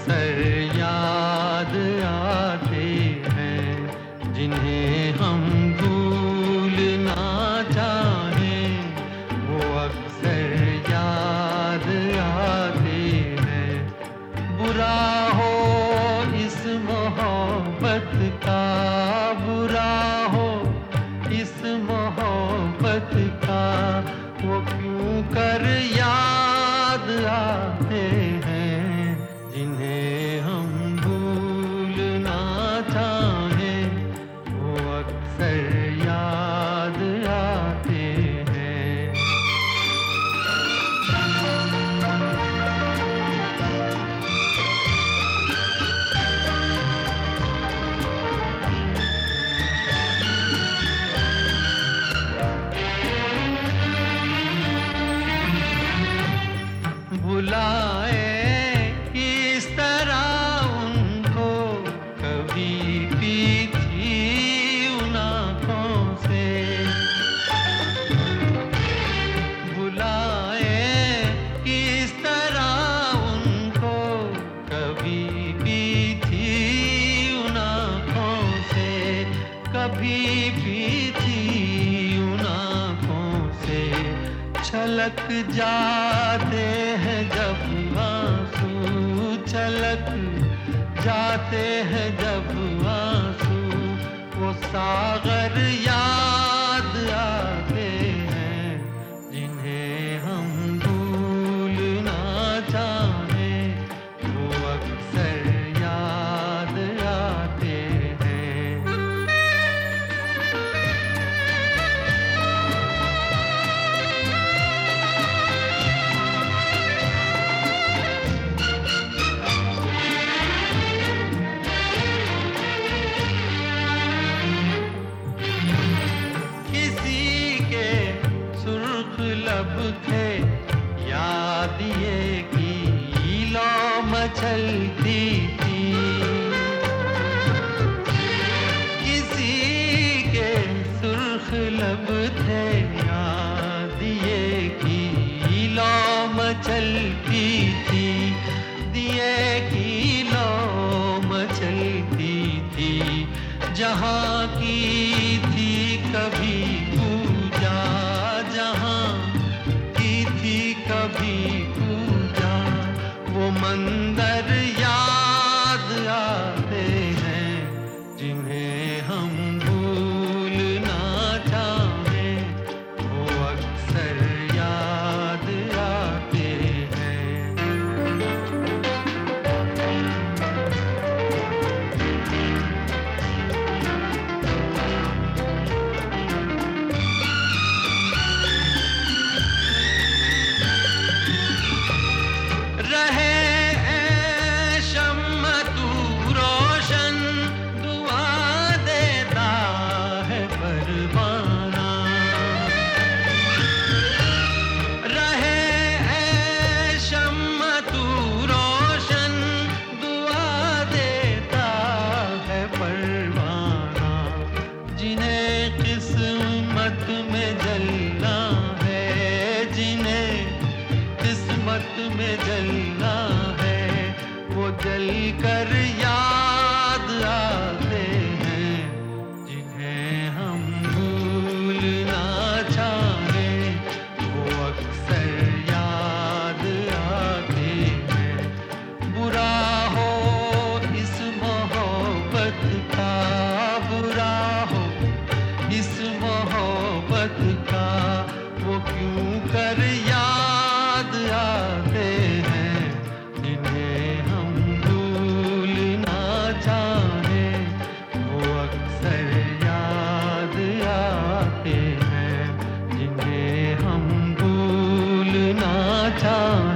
अक्सर याद आते हैं, जिन्हें हम भूलना चाहें, वो अक्सर याद आते हैं। बुरा हो इस मोहब्बत का, बुरा हो इस मोहब्बत का, वो क्यों कर याद छलक जाते हैं जब आँसू छलक जाते हैं जब आँसू। वो सागर याद ये की लो मचलती थी किसी के सुर्ख लब थे ये की लो मचलती थी दिए की लो मचलती थी जहाँ की थी कभी था